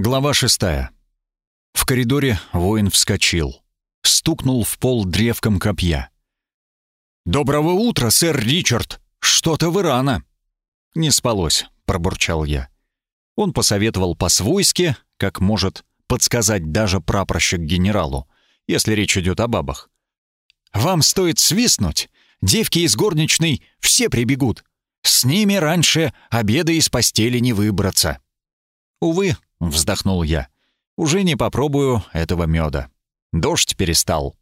Глава шестая. В коридоре воин вскочил. Стукнул в пол древком копья. «Доброго утра, сэр Ричард! Что-то вы рано!» «Не спалось», — пробурчал я. Он посоветовал по-свойски, как может подсказать даже прапорщик генералу, если речь идет о бабах. «Вам стоит свистнуть, девки из горничной все прибегут. С ними раньше обеда из постели не выбраться». «Увы», — вздохнул я, — «уже не попробую этого меда. Дождь перестал».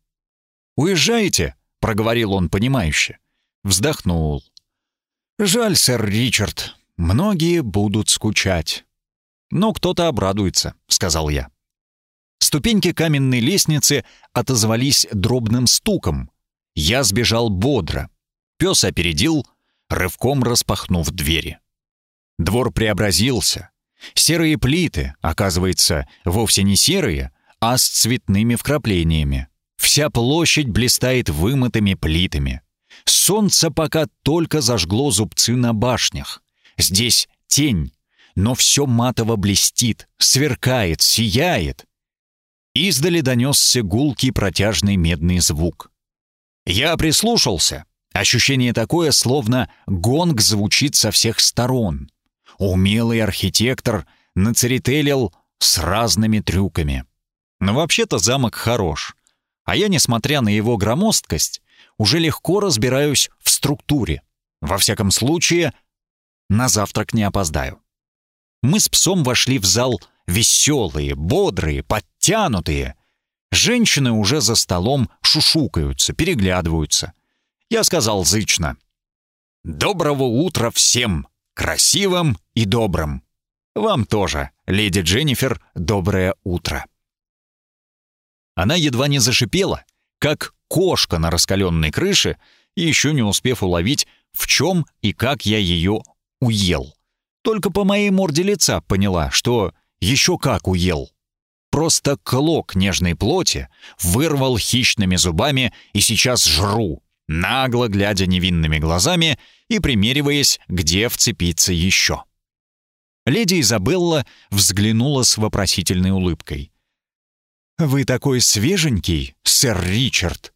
«Уезжаете?» — проговорил он понимающе. Вздохнул. «Жаль, сэр Ричард, многие будут скучать». «Но кто-то обрадуется», — сказал я. Ступеньки каменной лестницы отозвались дробным стуком. Я сбежал бодро. Пес опередил, рывком распахнув двери. Двор преобразился. Серые плиты, оказывается, вовсе не серые, а с цветными вкраплениями. Вся площадь блистает вымытыми плитами. Солнце пока только зажгло зубцы на башнях. Здесь тень, но все матово блестит, сверкает, сияет. Издали донесся гулкий протяжный медный звук. Я прислушался. Ощущение такое, словно гонг звучит со всех сторон. Умелый архитектор нацеретелил с разными трюками. Но вообще-то замок хорош. А я, несмотря на его громоздкость, уже легко разбираюсь в структуре. Во всяком случае, на завтрак не опоздаю. Мы с псом вошли в зал веселые, бодрые, подтянутые. Женщины уже за столом шушукаются, переглядываются. Я сказал зычно. «Доброго утра всем, красивым и добрым. Вам тоже, леди Дженнифер, доброе утро». Она едва не зашипела, как кошка на раскаленной крыше, еще не успев уловить, в чем и как я ее уел. Только по моей морде лица поняла, что еще как уел. Просто клок нежной плоти вырвал хищными зубами и сейчас жру, нагло глядя невинными глазами и примериваясь, где вцепиться еще. Леди Изабелла взглянула с вопросительной улыбкой. «Вы такой свеженький, сэр Ричард!»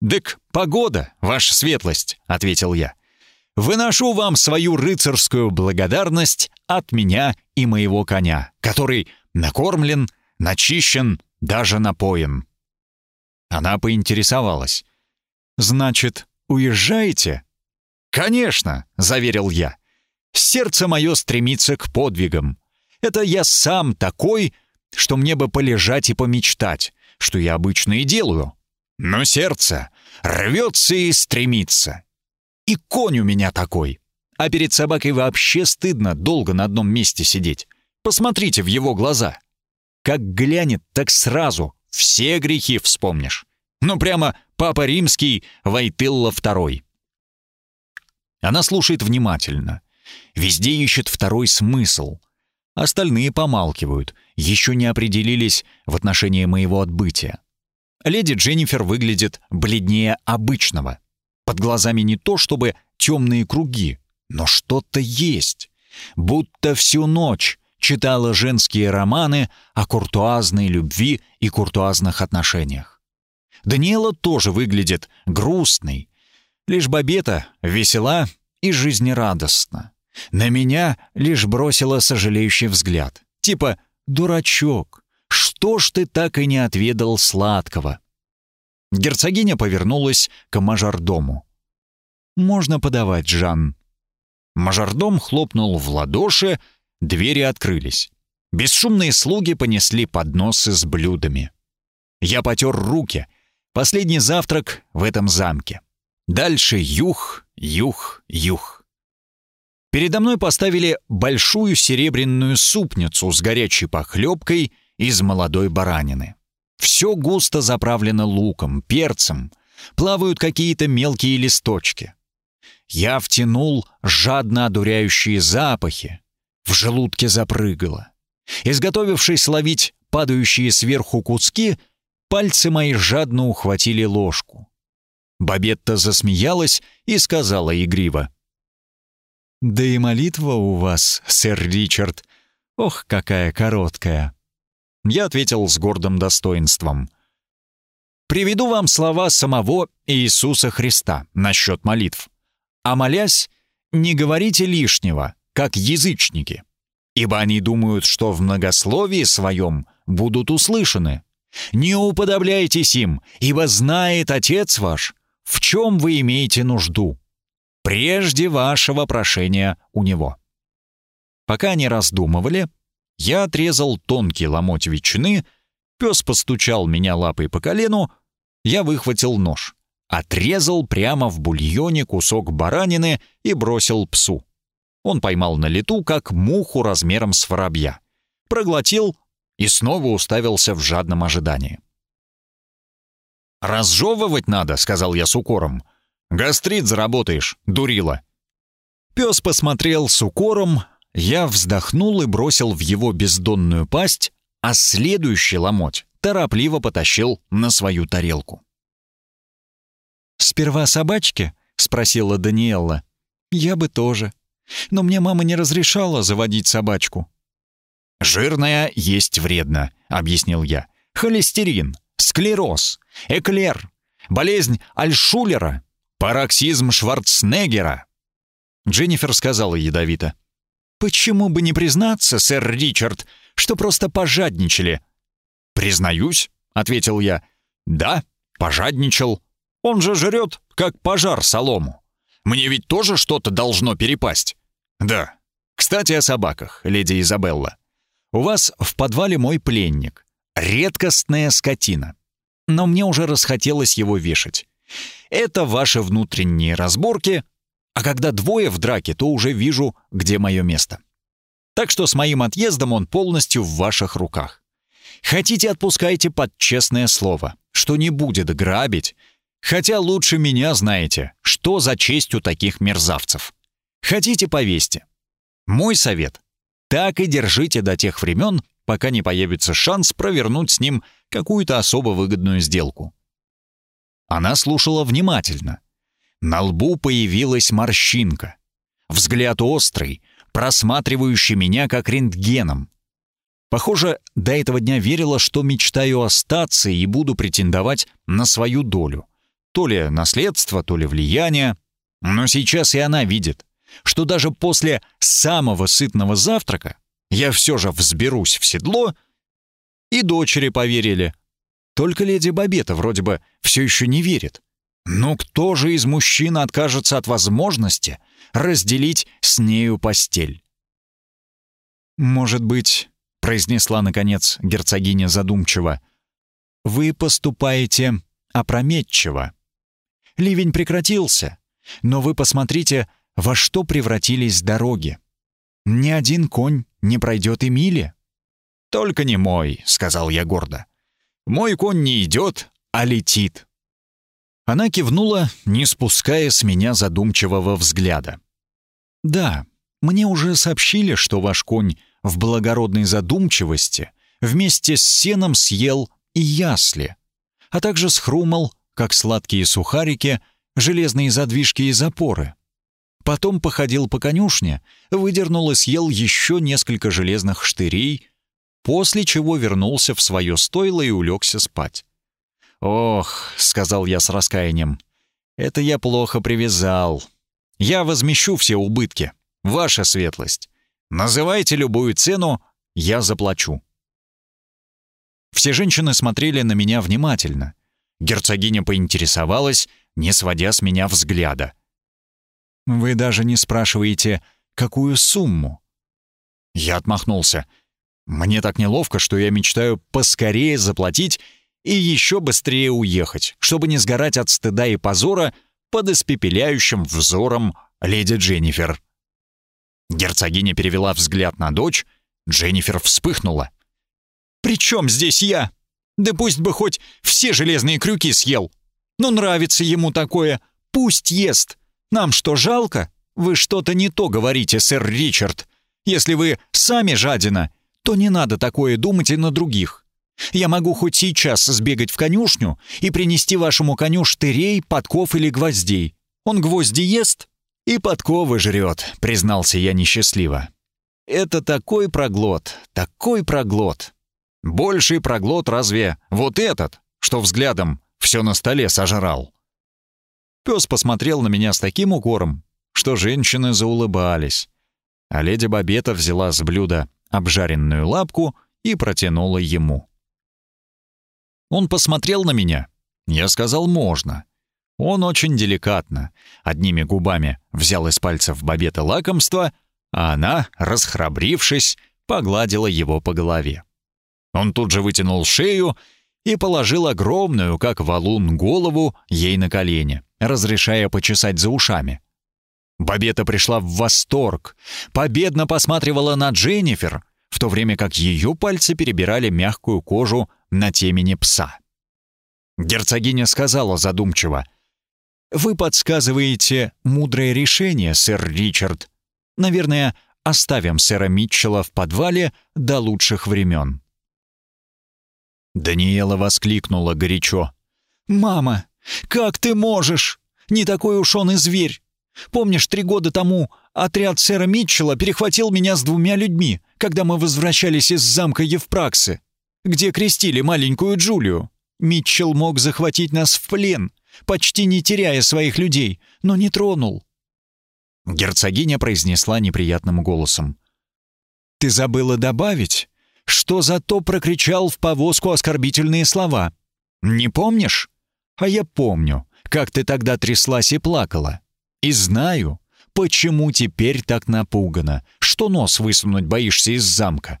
«Дык, погода, ваша светлость», — ответил я. «Выношу вам свою рыцарскую благодарность от меня и моего коня, который накормлен, начищен, даже напоен». Она поинтересовалась. «Значит, уезжаете?» «Конечно», — заверил я. «Сердце мое стремится к подвигам. Это я сам такой, что мне бы полежать и помечтать, что я обычно и делаю. Но сердце рвется и стремится. И конь у меня такой. А перед собакой вообще стыдно долго на одном месте сидеть. Посмотрите в его глаза. Как глянет, так сразу все грехи вспомнишь. Ну прямо Папа Римский, Войтылла второй. Она слушает внимательно. Везде ищет второй смысл. Остальные помалкивают, еще не определились в отношении моего отбытия. Леди Дженнифер выглядит бледнее обычного. Под глазами не то чтобы темные круги, но что-то есть. Будто всю ночь читала женские романы о куртуазной любви и куртуазных отношениях. Даниэла тоже выглядит грустной. Лишь Бабета весела и жизнерадостна. На меня лишь бросила сожалеющий взгляд. Типа «Дурачок, что ж ты так и не отведал сладкого?» Герцогиня повернулась к мажордому. «Можно подавать, Жан». Мажордом хлопнул в ладоши, двери открылись. Бесшумные слуги понесли подносы с блюдами. Я потер руки. Последний завтрак в этом замке. Дальше юх, юх, юх. Передо мной поставили большую серебряную супницу с горячей похлебкой из молодой баранины. Все густо заправлено луком, перцем, плавают какие-то мелкие листочки. Я втянул жадно одуряющие запахи, в желудке запрыгало. Изготовившись ловить падающие сверху куски, пальцы мои жадно ухватили ложку. Бабетта засмеялась и сказала игриво. Да и молитва у вас, сэр Ричард, ох, какая короткая. Я ответил с гордым достоинством. «Приведу вам слова самого Иисуса Христа насчет молитв. А молясь, не говорите лишнего, как язычники, ибо они думают, что в многословии своем будут услышаны. Не уподобляйтесь им, ибо знает Отец ваш, в чем вы имеете нужду, прежде вашего прошения у Него». Пока они раздумывали, я отрезал тонкий ломоть ветчины, пес постучал меня лапой по колену, я выхватил нож, отрезал прямо в бульоне кусок баранины и бросил псу. Он поймал на лету, как муху размером с воробья, проглотил и снова уставился в жадном ожидании. «Разжевывать надо», — сказал я с укором. «Гастрит заработаешь, дурила». Пес посмотрел с укором, я вздохнул и бросил в его бездонную пасть, а следующий ломоть торопливо потащил на свою тарелку. «Сперва собачки?» — спросила Даниэлла. «Я бы тоже. Но мне мама не разрешала заводить собачку». «Жирная есть вредно», — объяснил я. «Холестерин, склероз, эклер, болезнь Альшулера, пароксизм Шварценеггера». Дженнифер сказала ядовито. Почему бы не признаться, сэр Ричард, что просто пожадничали? Признаюсь, ответил я. Да, пожадничал. Он же жрет, как пожар солому. Мне ведь тоже что-то должно перепасть. Да. Кстати, о собаках, леди Изабелла. У вас в подвале мой пленник. Редкостная скотина. Но мне уже расхотелось его вешать. Это ваши внутренние разборки, а когда двое в драке, то уже вижу, где мое место. Так что с моим отъездом он полностью в ваших руках. Хотите, отпускайте под честное слово, что не будет грабить, хотя лучше меня знаете, что за честь у таких мерзавцев. Хотите, повесьте. Мой совет — так и держите до тех времен, пока не появится шанс провернуть с ним какую-то особо выгодную сделку. Она слушала внимательно, на лбу появилась морщинка. Взгляд острый, просматривающий меня как рентгеном. Похоже, до этого дня верила, что мечтаю остаться и буду претендовать на свою долю. То ли наследство, то ли влияние. Но сейчас и она видит, что даже после самого сытного завтрака я все же взберусь в седло, и дочери поверили. Только леди Бабета вроде бы все еще не верит. Но кто же из мужчин откажется от возможности разделить с нею постель? «Может быть», — произнесла, наконец, герцогиня задумчиво, «вы поступаете опрометчиво. Ливень прекратился, но вы посмотрите, во что превратились дороги. Ни один конь не пройдет и мили». «Только не мой», — сказал я гордо. «Мой конь не идет, а летит». Она кивнула, не спуская с меня задумчивого взгляда. «Да, мне уже сообщили, что ваш конь в благородной задумчивости вместе с сеном съел и ясли, а также схрумал, как сладкие сухарики, железные задвижки и запоры. Потом походил по конюшне, выдернул и съел еще несколько железных штырей, после чего вернулся в свое стойло и улегся спать. «Ох», — сказал я с раскаянием, — «это я плохо привязал. Я возмещу все убытки, ваша светлость. Называйте любую цену, я заплачу». Все женщины смотрели на меня внимательно. Герцогиня поинтересовалась, не сводя с меня взгляда. «Вы даже не спрашиваете, какую сумму?» Я отмахнулся. «Мне так неловко, что я мечтаю поскорее заплатить и еще быстрее уехать, чтобы не сгорать от стыда и позора под испепеляющим взором леди Дженнифер. Герцогиня перевела взгляд на дочь, Дженнифер вспыхнула. «При чем здесь я? Да пусть бы хоть все железные крюки съел. Но нравится ему такое, пусть ест. Нам что, жалко? Вы что-то не то говорите, сэр Ричард. Если вы сами жадина, то не надо такое думать и на других. Я могу хоть сейчас сбегать в конюшню и принести вашему коню штырей, подков или гвоздей. Он гвозди ест и подковы жрет», — признался я несчастливо. «Это такой проглот, такой проглот. Больший проглот разве вот этот, что взглядом все на столе сожрал?» Пес посмотрел на меня с таким укором, что женщины заулыбались. А леди Бабета взяла с блюда обжаренную лапку и протянула ему. Он посмотрел на меня. Я сказал «можно». Он очень деликатно, одними губами взял из пальцев Бабета лакомство, а она, расхрабрившись, погладила его по голове. Он тут же вытянул шею и положил огромную, как валун, голову ей на колени, разрешая почесать за ушами. Бабета пришла в восторг, победно посматривала на Дженнифер, в то время как ее пальцы перебирали мягкую кожу на темени пса. Герцогиня сказала задумчиво, «Вы подсказываете мудрое решение, сэр Ричард. Наверное, оставим сэра Митчелла в подвале до лучших времен». Даниэла воскликнула горячо. «Мама, как ты можешь? Не такой уж он и зверь. Помнишь, три года тому отряд сэра Митчелла перехватил меня с двумя людьми, когда мы возвращались из замка Евпраксы, где крестили маленькую Джулию? Митчелл мог захватить нас в плен, почти не теряя своих людей, но не тронул. Герцогиня произнесла неприятным голосом. «Ты забыла добавить, что зато прокричал в повозку оскорбительные слова. Не помнишь? А я помню, как ты тогда тряслась и плакала. И знаю, почему теперь так напугана, что нос высунуть боишься из замка».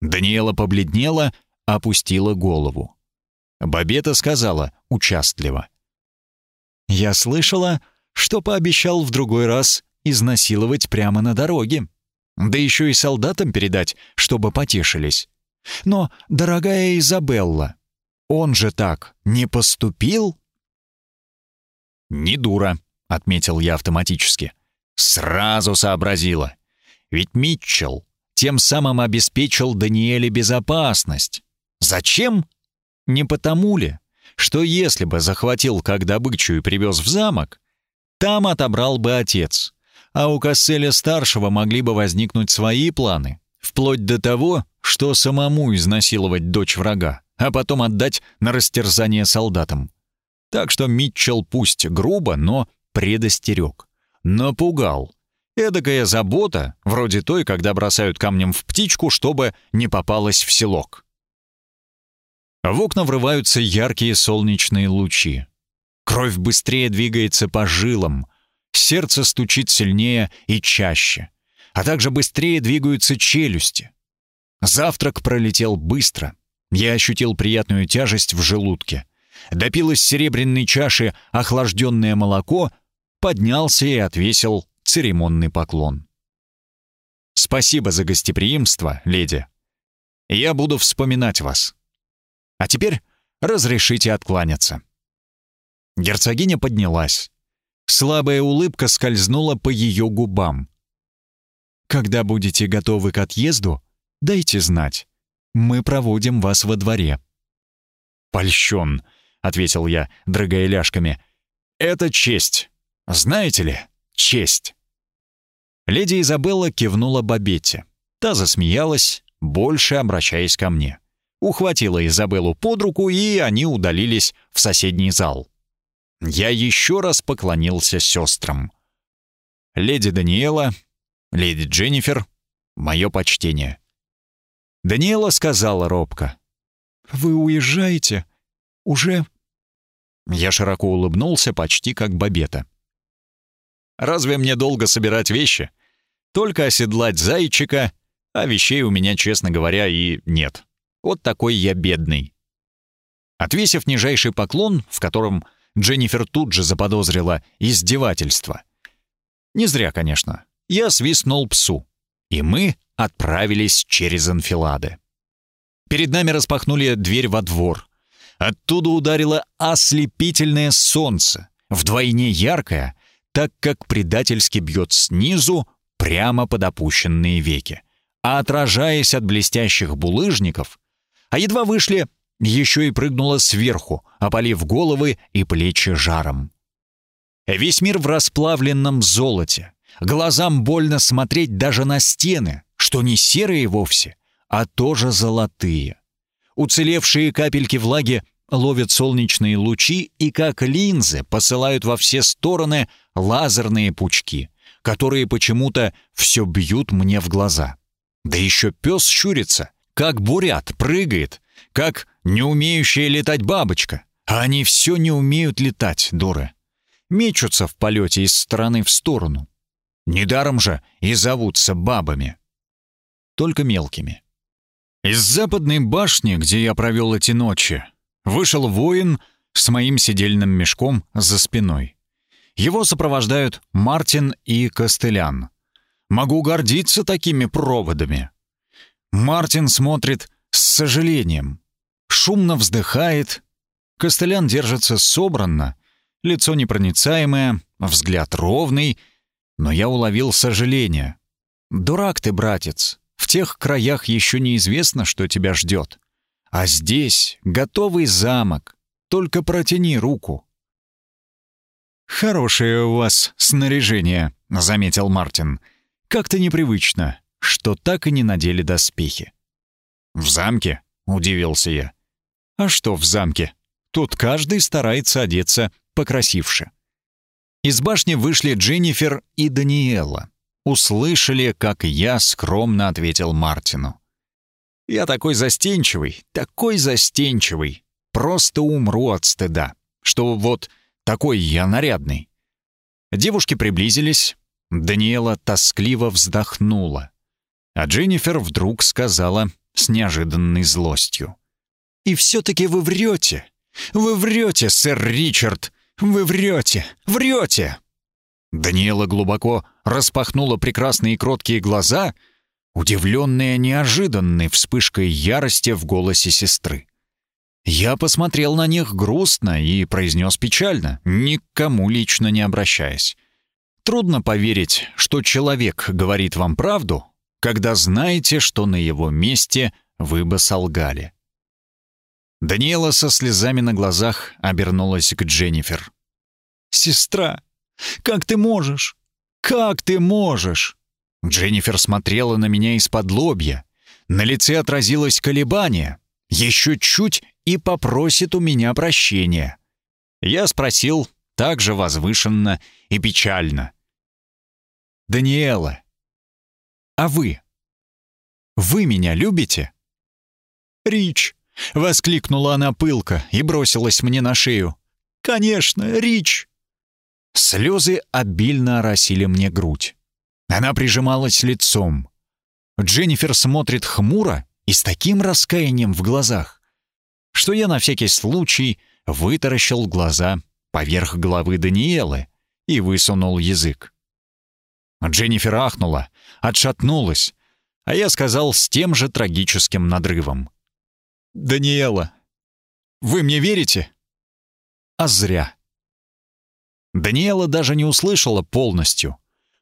Даниэла побледнела, опустила голову. Бабета сказала участливо. «Я слышала, что пообещал в другой раз изнасиловать прямо на дороге. Да еще и солдатам передать, чтобы потешились. Но, дорогая Изабелла, он же так не поступил?» «Не дура», — отметил я автоматически. «Сразу сообразила. Ведь Митчелл тем самым обеспечил Даниэле безопасность. Зачем? Не потому ли, что если бы захватил как добычу и привез в замок, там отобрал бы отец, а у Касселя-старшего могли бы возникнуть свои планы, вплоть до того, что самому изнасиловать дочь врага, а потом отдать на растерзание солдатам. Так что Митчелл пусть грубо, но предостерег. Напугал. Эдакая забота, вроде той, когда бросают камнем в птичку, чтобы не попалась в селок. В окна врываются яркие солнечные лучи. Кровь быстрее двигается по жилам, сердце стучит сильнее и чаще, а также быстрее двигаются челюсти. Завтрак пролетел быстро. Я ощутил приятную тяжесть в желудке. Допил из серебряной чаши охлажденное молоко, поднялся и отвесил церемонный поклон. «Спасибо за гостеприимство, леди. Я буду вспоминать вас. А теперь разрешите откланяться». Герцогиня поднялась. Слабая улыбка скользнула по ее губам. «Когда будете готовы к отъезду, дайте знать. Мы проводим вас во дворе». «Польщен», — ответил я, дрыгая ляжками. «Это честь. Знаете ли, честь». Леди Изабелла кивнула Бабетте. Та засмеялась, больше обращаясь ко мне ухватила Изабеллу под руку, и они удалились в соседний зал. Я еще раз поклонился сестрам. Леди Даниэла, леди Дженнифер, мое почтение. Даниэла сказала робко. «Вы уезжаете? Уже?» Я широко улыбнулся, почти как бабета. «Разве мне долго собирать вещи? Только оседлать зайчика, а вещей у меня, честно говоря, и нет». Вот такой я бедный. Отвесив нижайший поклон, в котором Дженнифер тут же заподозрила издевательство. Не зря, конечно. Я свистнул псу, и мы отправились через анфилады. Перед нами распахнули дверь во двор. Оттуда ударило ослепительное солнце, вдвойне яркое, так как предательски бьет снизу прямо под опущенные веки. А отражаясь от блестящих булыжников, а едва вышли, еще и прыгнула сверху, опалив головы и плечи жаром. Весь мир в расплавленном золоте. Глазам больно смотреть даже на стены, что не серые вовсе, а тоже золотые. Уцелевшие капельки влаги ловят солнечные лучи и как линзы посылают во все стороны лазерные пучки, которые почему-то все бьют мне в глаза. Да еще пес щурится, как бурят, прыгает, как не умеющая летать бабочка. А они все не умеют летать, дуры. Мечутся в полете из стороны в сторону. Недаром же и зовутся бабами. Только мелкими. Из западной башни, где я провел эти ночи, вышел воин с моим сидельным мешком за спиной. Его сопровождают Мартин и Костылян. Могу гордиться такими проводами. Мартин смотрит с сожалением, шумно вздыхает. Костылян держится собранно, лицо непроницаемое, взгляд ровный, но я уловил сожаление. «Дурак ты, братец, в тех краях еще неизвестно, что тебя ждет. А здесь готовый замок. Только протяни руку». «Хорошее у вас снаряжение», — заметил Мартин. «Как-то непривычно, что так и не надели доспехи». «В замке?» — удивился я. «А что в замке? Тут каждый старается одеться покрасивше». Из башни вышли Дженнифер и Даниэла услышали, как я скромно ответил Мартину. «Я такой застенчивый, такой застенчивый, просто умру от стыда, что вот такой я нарядный». Девушки приблизились, Даниэла тоскливо вздохнула, а Дженнифер вдруг сказала с неожиданной злостью. «И все-таки вы врете! Вы врете, сэр Ричард! Вы врете! Врете!» Даниэла глубоко распахнула прекрасные кроткие глаза, удивленная неожиданной вспышкой ярости в голосе сестры. Я посмотрел на них грустно и произнес печально, никому лично не обращаясь. Трудно поверить, что человек говорит вам правду, когда знаете, что на его месте вы бы солгали. Даниэла со слезами на глазах обернулась к Дженнифер. «Сестра, как ты можешь? Как ты можешь?» Дженнифер смотрела на меня из-под лобья. На лице отразилось колебание. Еще чуть и попросит у меня прощения. Я спросил так же возвышенно и печально. «Даниэла, а вы? Вы меня любите?» «Рич!» — воскликнула она пылко и бросилась мне на шею. «Конечно, Рич!» Слезы обильно оросили мне грудь. Она прижималась лицом. Дженнифер смотрит хмуро и с таким раскаянием в глазах, что я на всякий случай вытаращил глаза поверх головы Даниэлы и высунул язык. Дженнифер ахнула, отшатнулась, а я сказал с тем же трагическим надрывом. «Даниэла, вы мне верите?» «А зря». Даниэла даже не услышала полностью,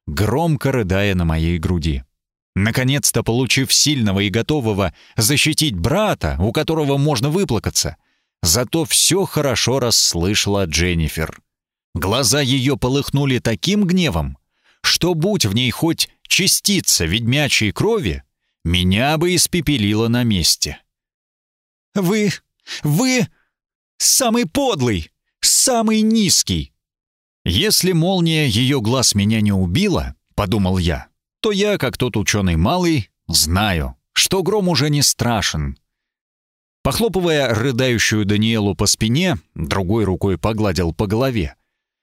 громко рыдая на моей груди. Наконец-то получив сильного и готового защитить брата, у которого можно выплакаться, зато все хорошо расслышала Дженнифер. Глаза ее полыхнули таким гневом, что будь в ней хоть частица ведьмячьей крови, меня бы испепелило на месте. «Вы... вы... самый подлый, самый низкий, «Если молния ее глаз меня не убила, — подумал я, — то я, как тот ученый малый, знаю, что гром уже не страшен». Похлопывая рыдающую Даниэлу по спине, другой рукой погладил по голове.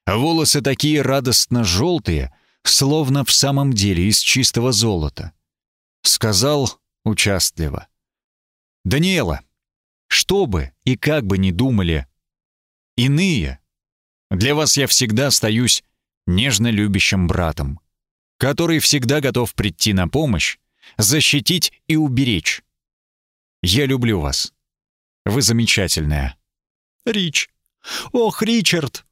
Волосы такие радостно желтые, словно в самом деле из чистого золота. Сказал участливо. «Даниэла, что бы и как бы ни думали иные, для вас я всегда остаюсь нежно любящим братом, который всегда готов прийти на помощь, защитить и уберечь. Я люблю вас. Вы замечательная. Рич. Ох, Ричард.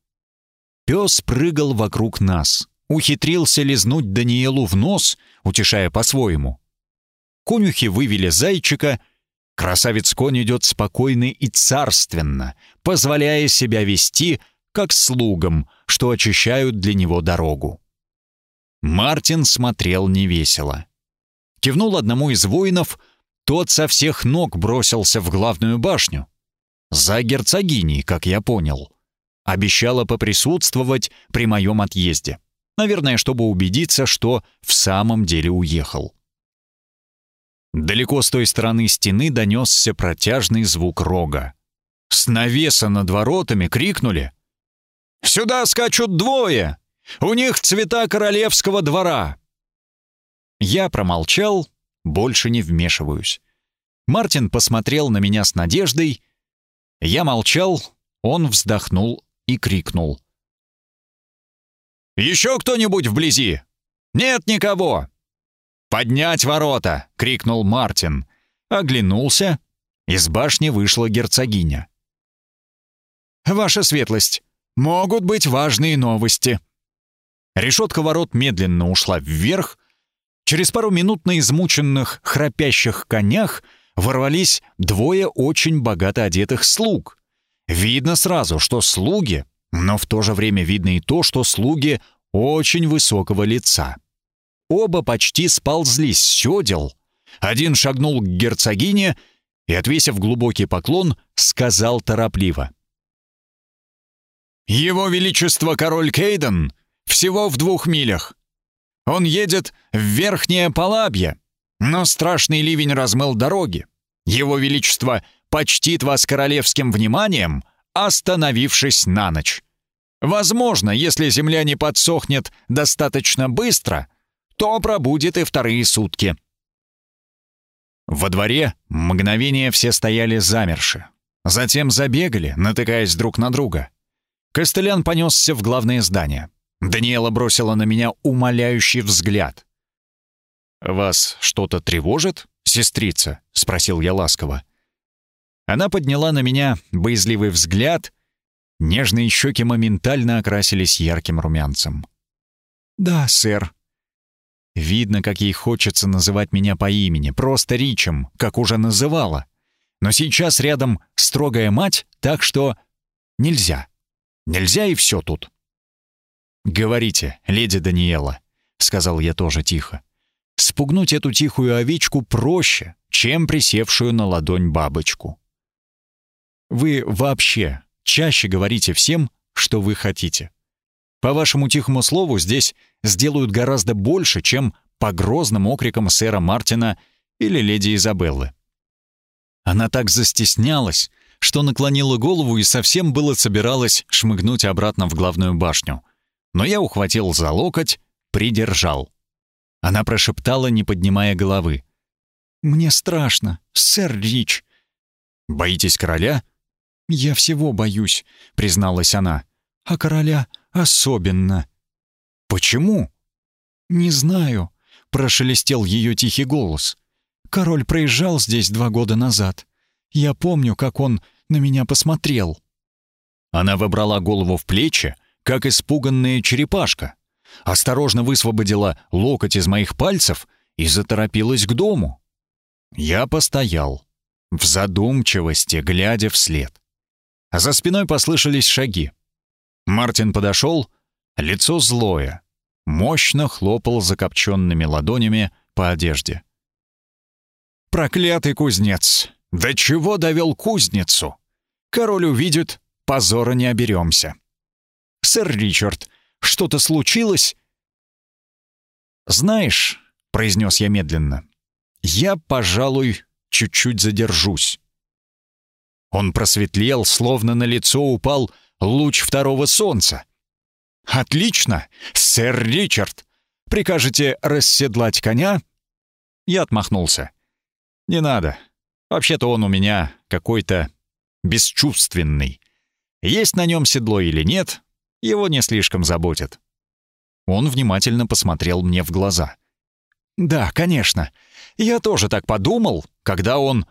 Пес прыгал вокруг нас, ухитрился лизнуть Даниэлу в нос, утешая по-своему. Конюхи вывели зайчика. Красавец-конь идет спокойно и царственно, позволяя себя вести — как слугам, что очищают для него дорогу. Мартин смотрел невесело. Кивнул одному из воинов, тот со всех ног бросился в главную башню. За герцогиней, как я понял. Обещала поприсутствовать при моем отъезде. Наверное, чтобы убедиться, что в самом деле уехал. Далеко с той стороны стены донесся протяжный звук рога. С навеса над воротами крикнули «Сюда скачут двое! У них цвета королевского двора!» Я промолчал, больше не вмешиваюсь. Мартин посмотрел на меня с надеждой. Я молчал, он вздохнул и крикнул. «Еще кто-нибудь вблизи? Нет никого!» «Поднять ворота!» — крикнул Мартин. Оглянулся. Из башни вышла герцогиня. «Ваша светлость, могут быть важные новости». Решетка ворот медленно ушла вверх. Через пару минут на измученных, храпящих конях ворвались двое очень богато одетых слуг. Видно сразу, что слуги, но в то же время видно и то, что слуги очень высокого лица. Оба почти сползли с сёдел. Один шагнул к герцогине и, отвесив глубокий поклон, сказал торопливо. «Его Величество король Кейден всего в двух милях. Он едет в Верхнее Палабье, но страшный ливень размыл дороги. Его Величество почтит вас королевским вниманием, остановившись на ночь. Возможно, если земля не подсохнет достаточно быстро, то пробудет и вторые сутки. Во дворе мгновение все стояли замерши. Затем забегали, натыкаясь друг на друга. Костылян понесся в главное здание. Даниэла бросила на меня умоляющий взгляд. «Вас что-то тревожит, сестрица?» — спросил я ласково. Она подняла на меня боязливый взгляд. Нежные щеки моментально окрасились ярким румянцем. «Да, сэр». Видно, как ей хочется называть меня по имени, просто Ричем, как уже называла. Но сейчас рядом строгая мать, так что нельзя. Нельзя и все тут. «Говорите, леди Даниэла», — сказал я тоже тихо. «Спугнуть эту тихую овечку проще, чем присевшую на ладонь бабочку». «Вы вообще чаще говорите всем, что вы хотите. По вашему тихому слову здесь сделают гораздо больше, чем по грозным окрикам сэра Мартина или леди Изабеллы». Она так застеснялась, что наклонила голову и совсем было собиралась шмыгнуть обратно в главную башню — но я ухватил за локоть, придержал. Она прошептала, не поднимая головы. «Мне страшно, сэр Рич». «Боитесь короля?» «Я всего боюсь», — призналась она. «А короля особенно». «Почему?» «Не знаю», — прошелестел ее тихий голос. «Король проезжал здесь два года назад. Я помню, как он на меня посмотрел». Она выбрала голову в плечи, как испуганная черепашка. Осторожно высвободила локоть из моих пальцев и заторопилась к дому. Я постоял, в задумчивости, глядя вслед. За спиной послышались шаги. Мартин подошел, лицо злое, мощно хлопал закопченными ладонями по одежде. «Проклятый кузнец! До чего довел кузницу? Король увидит, позора не оберемся!» «Сэр Ричард, что-то случилось?» «Знаешь», — произнес я медленно, — «я, пожалуй, чуть-чуть задержусь». Он просветлел, словно на лицо упал луч второго солнца. «Отлично, сэр Ричард! Прикажете расседлать коня?» Я отмахнулся. «Не надо. Вообще-то он у меня какой-то бесчувственный. Есть на нем седло или нет, его не слишком заботит. Он внимательно посмотрел мне в глаза. «Да, конечно. Я тоже так подумал, когда он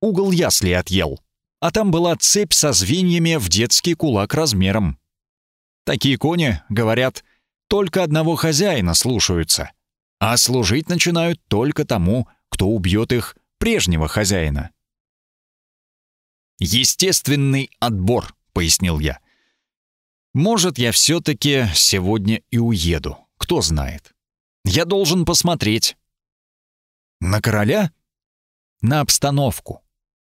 угол ясли отъел, а там была цепь со звеньями в детский кулак размером. Такие кони, говорят, только одного хозяина слушаются, а служить начинают только тому, кто убьет их прежнего хозяина». «Естественный отбор», — пояснил я. Может, я все-таки сегодня и уеду, кто знает. Я должен посмотреть. На короля? на обстановку.